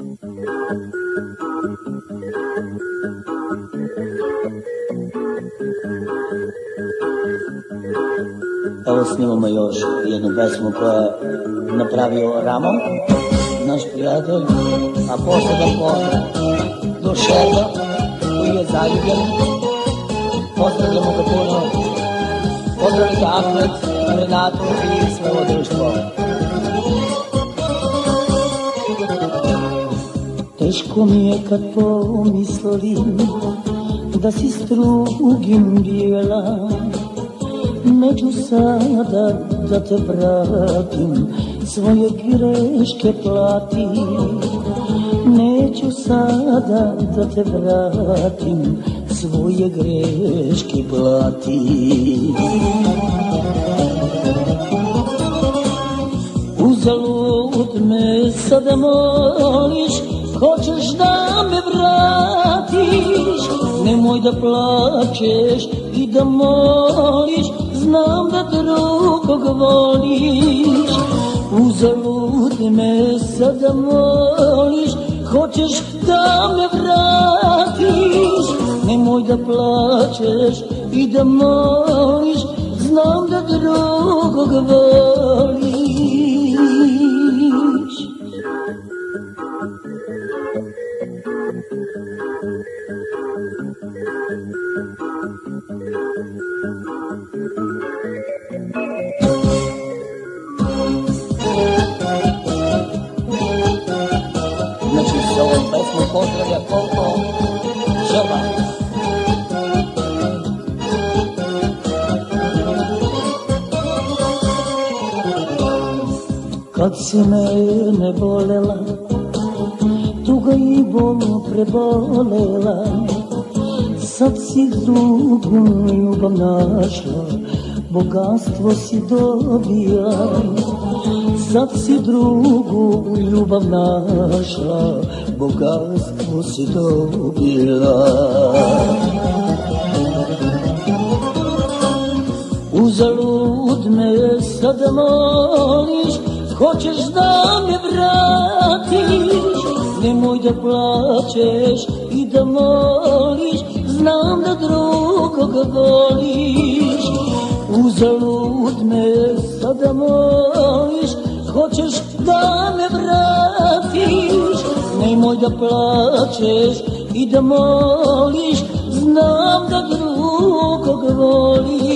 Evo snimamo još jednu pesmu koja je napravio Ramon, naš prijatelj, a poseban pozdrav do Šerba koji je zaljubljen. Pozdravljamo ga puno. Pozdravite Ahmed, Renatu i sve društvo. Teško mi je kad pomislim da si s drugim bijela Neću sada da te vratim, svoje greške plati. Neću sada da te vratim, svoje greške plati. Uzalud me sada moliš, hoćeš da me vratiš, nemoj da plačeš i da moliš, znam da drugog voliš. Uzalud me sada moliš Hoćeš da me vratiš. Nemoj da plačeš i da moliš Znam da drugog voliš Kad si mene bolela, tuga i bol prebolela, sad si drugu ljubav našla, bogatstvo si dobija. Sad si drugu ljubav našla, bogatstvo si dobila. Uzalud me sad moliš, hoćeš da me vratiš, nemoj da plačeš i da moliš, znam da drugog voliš. Uzalud me sada moliš, hoćeš da me vratiš, nemoj da plačeš i da moliš, znam da drugog voliš.